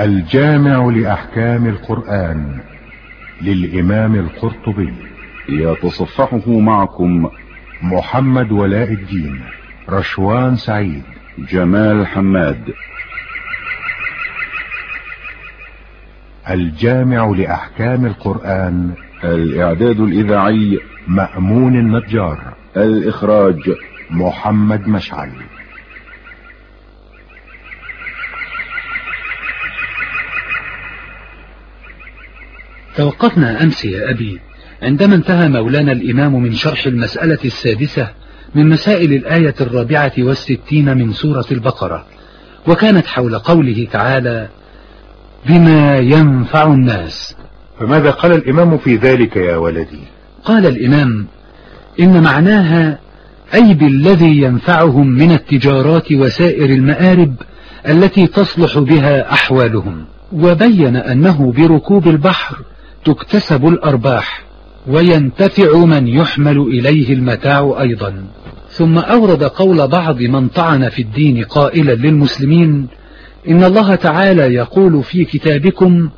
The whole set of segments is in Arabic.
الجامع لأحكام القرآن للإمام القرطبي. يتصفحه معكم محمد ولاء الدين رشوان سعيد. جمال حماد. الجامع لأحكام القرآن الإعداد الإذاعي مأمون النجار. الإخراج محمد مشعل. توقفنا أمس يا أبي. عندما انتهى مولانا الإمام من شرح المسألة السادسة من مسائل الآية الرابعة والستين من سورة البقرة وكانت حول قوله تعالى بما ينفع الناس. فماذا قال الإمام في ذلك يا ولدي؟ قال الإمام إن معناها أي بالذي ينفعهم من التجارات وسائر المآرب التي تصلح بها أحوالهم. وبين أنه بركوب البحر تكتسب الأرباح وينتفع من يحمل إليه المتاع أيضا. ثم أورد قول بعض من طعن في الدين قائلا للمسلمين إن الله تعالى يقول في كتابكم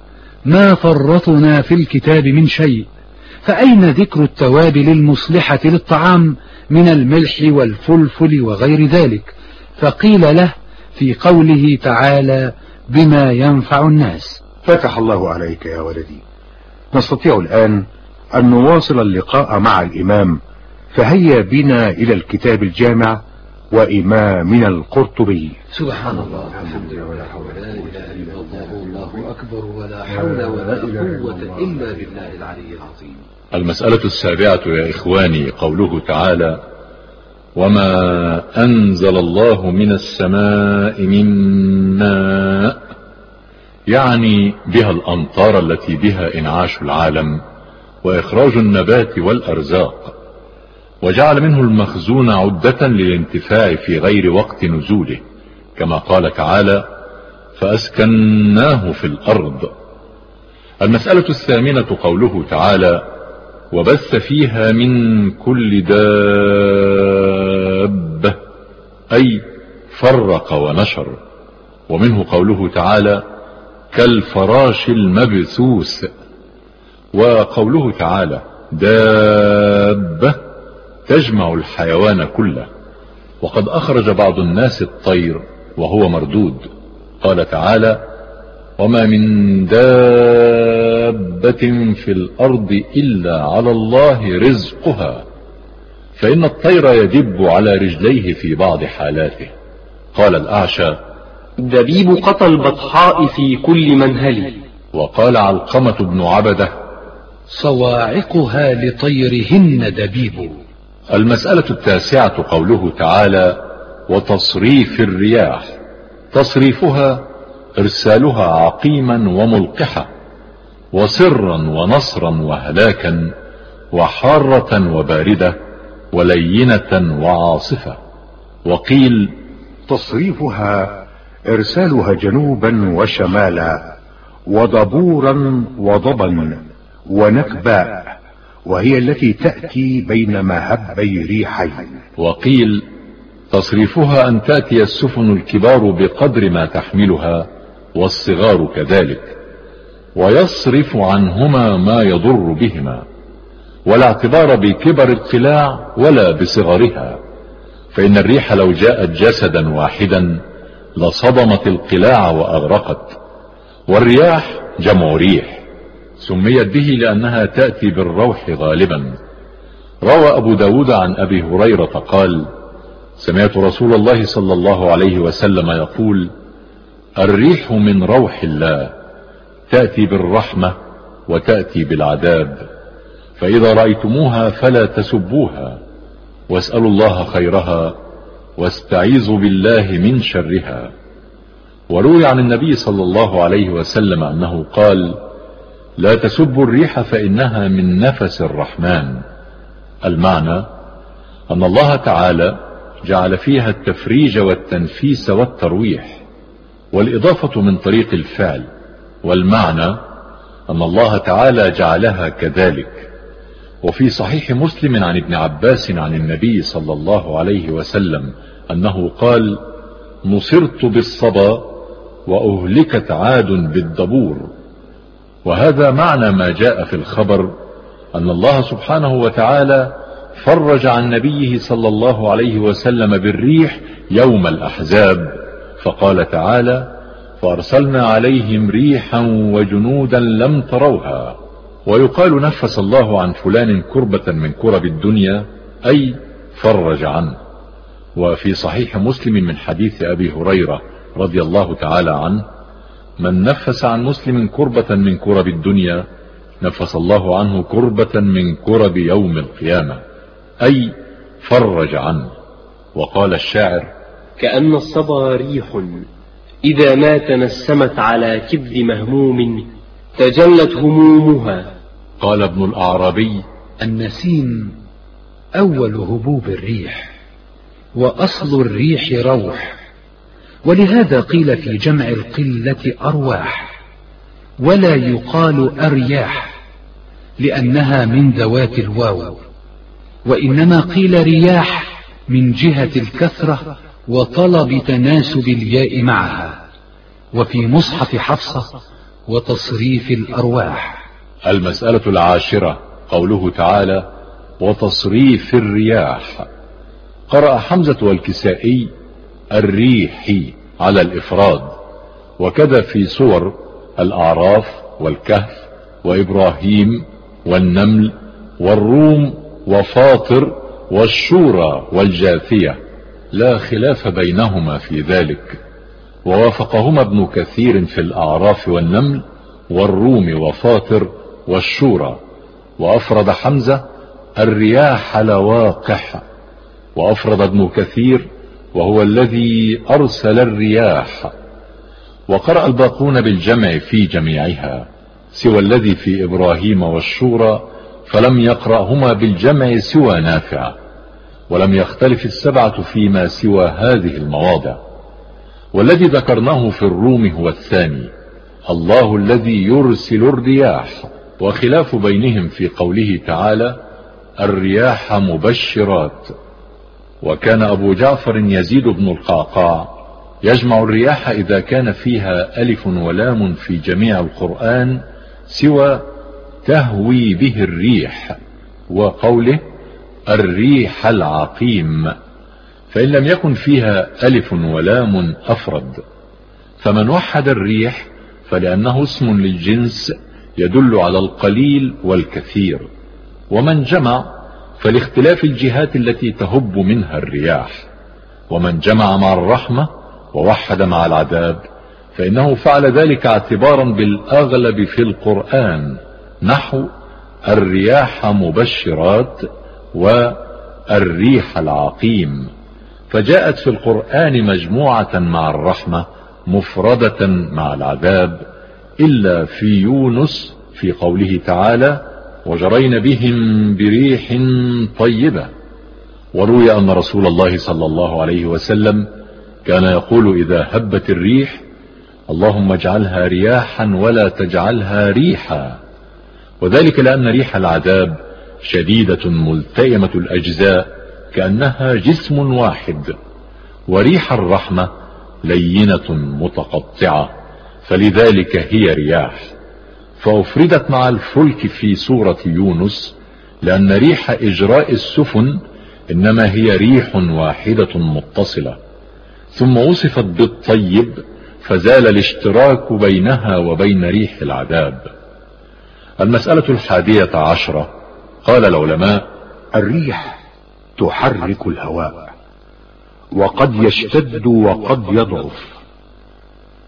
ما فرطنا في الكتاب من شيء فأين ذكر التوابل المصلحة للطعام من الملح والفلفل وغير ذلك؟ فقيل له في قوله تعالى بما ينفع الناس. فتح الله عليك يا ولدي. نستطيع الآن أن نواصل اللقاء مع الإمام. فهيا بنا إلى الكتاب الجامع وإمامنا القرطبي. سبحان الله. الحمد لله ولا حول ولا إله إلا الله والله أكبر ولا حول ولا قوة إلا بالله العلي العظيم المسألة السابعة يا إخواني قوله تعالى وما أنزل الله من السماء من ماء يعني بها الأمطار التي بها إنعاش العالم وإخراج النبات والأرزاق وجعل منه المخزون عدة للانتفاع في غير وقت نزوله كما قال تعالى فأسكناه في الأرض المسألة الثامنة قوله تعالى وبث فيها من كل دابة أي فرق ونشر ومنه قوله تعالى كالفراش المبثوث. وقوله تعالى دابة تجمع الحيوان كله. وقد أخرج بعض الناس الطير وهو مردود. قال تعالى وما من دابة في الأرض إلا على الله رزقها. فإن الطير يدب على رجليه في بعض حالاته. قال الأعشى دبيب قطى البطحاء في كل منهل. وقال علقمة بن عبدة صواعقها لطيرهن دبيب. المسألة التاسعة قوله تعالى وتصريف الرياح. تصريفها إرسالها عقيما وملقحة وسرا ونصرا وهلاكا وحارة وباردة ولينة وعاصفة. وقيل تصريفها إرسالها جنوبا وشمالا وضبورا وضبا ونكباء وهي التي تأتي بين مهبي ريحين. وقيل تصريفها أن تأتي السفن الكبار بقدر ما تحملها والصغار كذلك ويصرف عنهما ما يضر بهما ولا اعتبار بكبر القلاع ولا بصغرها فإن الريح لو جاءت جسدا واحدا لصدمت القلاع وأغرقت والرياح جمع ريح سميت به لأنها تأتي بالروح غالبا. روى أبو داود عن أبي هريرة قال سمعت رسول الله صلى الله عليه وسلم يقول الريح من روح الله تأتي بالرحمة وتأتي بالعذاب فإذا رأيتموها فلا تسبوها واسألوا الله خيرها واستعيذوا بالله من شرها. وروي عن النبي صلى الله عليه وسلم أنه قال لا تسبوا الريح فإنها من نفس الرحمن. المعنى أن الله تعالى جعل فيها التفريج والتنفيس والترويح والإضافة من طريق الفعل والمعنى أن الله تعالى جعلها كذلك. وفي صحيح مسلم عن ابن عباس عن النبي صلى الله عليه وسلم أنه قال نصرت بالصبا وأهلكت عاد بالدبور. وهذا معنى ما جاء في الخبر أن الله سبحانه وتعالى فرج عن نبيه صلى الله عليه وسلم بالريح يوم الأحزاب فقال تعالى فأرسلنا عليهم ريحا وجنودا لم تروها. ويقال نفس الله عن فلان كربة من كرب الدنيا أي فرج عنه. وفي صحيح مسلم من حديث أبي هريرة رضي الله تعالى عنه من نفس عن مسلم كربة من كرب الدنيا نفس الله عنه كربة من كرب يوم القيامة أي فرج عنه. وقال الشاعر كأن الصبا ريح إذا ما تنسمت على كبد مهموم تجلت همومها. قال ابن الأعرابي النسيم أول هبوب الريح وأصل الريح روح ولهذا قيل في جمع القلة أرواح ولا يقال أرياح لأنها من ذوات الواو وإنما قيل رياح من جهة الكثرة وطلب تناسب الياء معها وفي مصحف حفصة وتصريف الأرواح. المسألة العاشرة قوله تعالى وتصريف الرياح. قرأ حمزة والكسائي الريح على الإفراد. وكذا في صور الأعراف والكهف وإبراهيم والنمل والروم وفاطر والشورى والجاثية. لا خلاف بينهما في ذلك. ووافقهما ابن كثير في الأعراف والنمل والروم وفاطر والشورى. وأفرد حمزة الرياح لواقح. وأفرد ابن كثير وهو الذي أرسل الرياح. وقرأ الباقون بالجمع في جميعها سوى الذي في إبراهيم والشورى فلم يقرأهما بالجمع سوى نافع. ولم يختلف السبعة فيما سوى هذه المواضع. والذي ذكرناه في الروم هو الثاني الله الذي يرسل الرياح وخلاف بينهم في قوله تعالى الرياح مبشرات. وكان أبو جعفر يزيد بن القعقاع يجمع الرياح إذا كان فيها ألف ولام في جميع القرآن سوى تهوي به الريح وقوله الريح العقيم. فإن لم يكن فيها ألف ولام أفرد فمن وحد الريح فلأنه اسم للجنس يدل على القليل والكثير ومن جمع فلاختلاف الجهات التي تهب منها الرياح ومن جمع مع الرحمة ووحد مع العذاب فإنه فعل ذلك اعتبارا بالأغلب في القرآن نحو الرياح مبشرات والريح العقيم. فجاءت في القرآن مجموعة مع الرحمة مفردة مع العذاب إلا في يونس في قوله تعالى وجرين بهم بريح طيبة. وروي أن رسول الله صلى الله عليه وسلم كان يقول إذا هبت الريح اللهم اجعلها رياحا ولا تجعلها ريحا. وذلك لأن ريح العذاب شديدة ملتئمة الأجزاء كأنها جسم واحد وريح الرحمة لينة متقطعة فلذلك هي رياح. فأفردت مع الفلك في سورة يونس لأن ريح إجراء السفن إنما هي ريح واحدة متصلة. ثم وصفت بالطيب فزال الاشتراك بينها وبين ريح العذاب. المسألة الحادية عشرة قال العلماء الريح تحرك الهواء وقد يشتد وقد يضعف.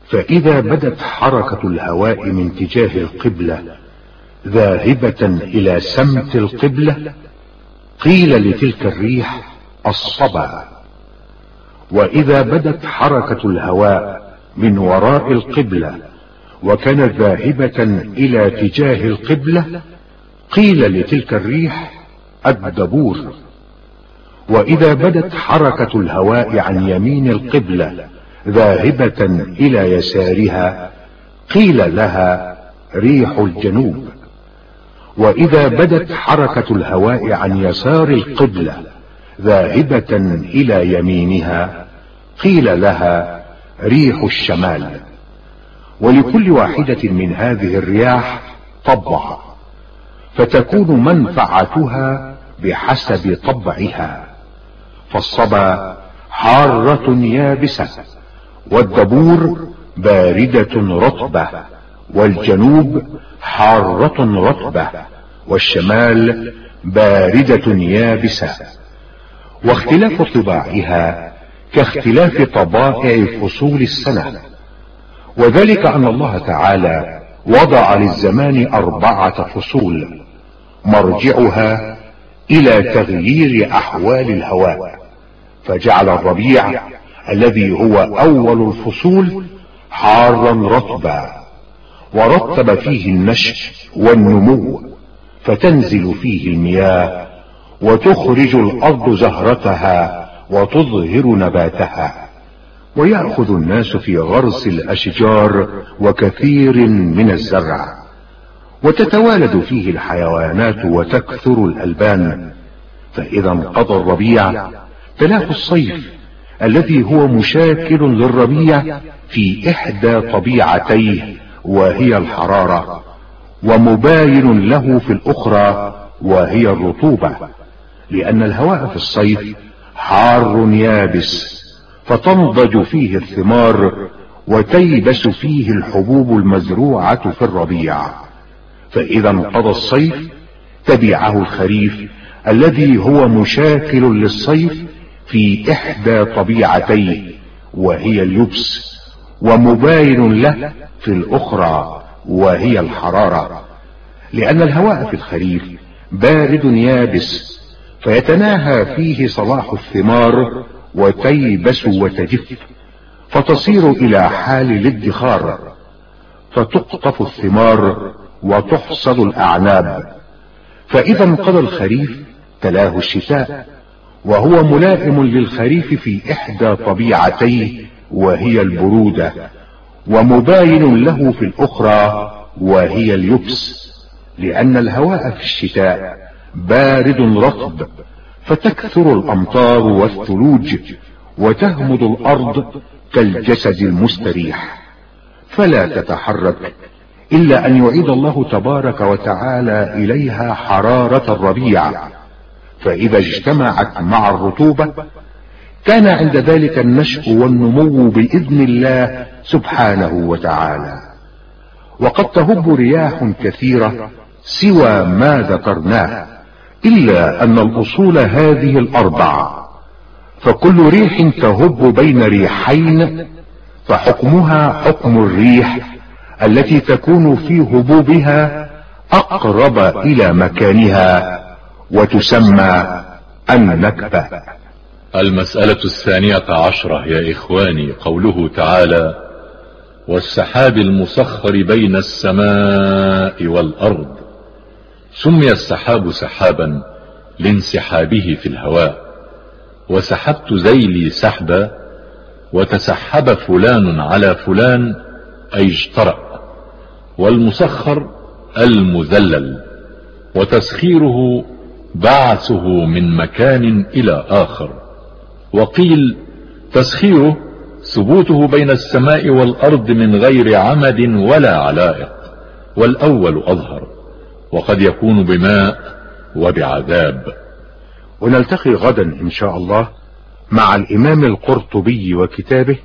فإذا بدت حركة الهواء من تجاه القبلة ذاهبة إلى سمت القبلة قيل لتلك الريح الصبا. وإذا بدت حركة الهواء من وراء القبلة وكانت ذاهبة إلى تجاه القبلة قيل لتلك الريح الدبور. وإذا بدت حركة الهواء عن يمين القبلة ذاهبة إلى يسارها قيل لها ريح الجنوب. وإذا بدت حركة الهواء عن يسار القبلة ذاهبة إلى يمينها قيل لها ريح الشمال. ولكل واحدة من هذه الرياح طبع فتكون منفعتها بحسب طبعها. فالصبا حارة يابسة والدبور باردة رطبة والجنوب حارة رطبة والشمال باردة يابسة. واختلاف طباعها كاختلاف طبائع فصول السنة. وذلك أن الله تعالى وضع للزمان أربعة فصول مرجعها إلى تغيير أحوال الهواء. فجعل الربيع الذي هو أول الفصول حارا رطبا ورتب فيه النشء والنمو فتنزل فيه المياه وتخرج الأرض زهرتها وتظهر نباتها. ويأخذ الناس في غرس الأشجار وكثير من الزرع. وتتوالد فيه الحيوانات وتكثر الألبان. فإذا انقضى الربيع تلاه الصيف الذي هو مشاكل للربيع في إحدى طبيعتيه وهي الحرارة ومباين له في الأخرى وهي الرطوبة لأن الهواء في الصيف حار يابس فتنضج فيه الثمار وتيبس فيه الحبوب المزروعة في الربيع. فإذا انقضى الصيف تبعه الخريف الذي هو مشاكل للصيف في إحدى طبيعتيه وهي اليبس ومباين له في الأخرى وهي الحرارة. لأن الهواء في الخريف بارد يابس فيتناهى فيه صلاح الثمار وتيبس وتجف فتصير إلى حال الادخار. فتقطف الثمار وتحصد الأعناب. فإذا انقضى الخريف تلاه الشتاء وهو ملائم للخريف في إحدى طبيعتيه وهي البرودة ومباين له في الأخرى وهي اليبس لأن الهواء في الشتاء بارد رطب فتكثر الأمطار والثلوج وتهمد الأرض كالجسد المستريح. فلا تتحرك إلا أن يعيد الله تبارك وتعالى إليها حرارة الربيع. فإذا اجتمعت مع الرطوبة كان عند ذلك النشء والنمو بإذن الله سبحانه وتعالى. وقد تهب رياح كثيرة سوى ما ذكرناه إلا أن الأصول هذه الاربع فكل ريح تهب بين ريحين فحكمها حكم الريح التي تكون في هبوبها أقرب إلى مكانها. وتسمى النكبة. المسألة الثانية عشرة يا إخواني قوله تعالى والسحاب المسخر بين السماء والأرض. سمي السحاب سحابا لانسحابه في الهواء. وسحبت زيلي سحبا وتسحب فلان على فلان أي اجترأ. والمسخر المذلل وتسخيره بعثه من مكان إلى آخر. وقيل تسخيره ثبوته بين السماء والأرض من غير عمد ولا علائق والأول أظهر وقد يكون بماء وبعذاب. ونلتقي غدا إن شاء الله مع الإمام القرطبي وكتابه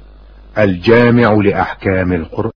الجامع لأحكام القرآن.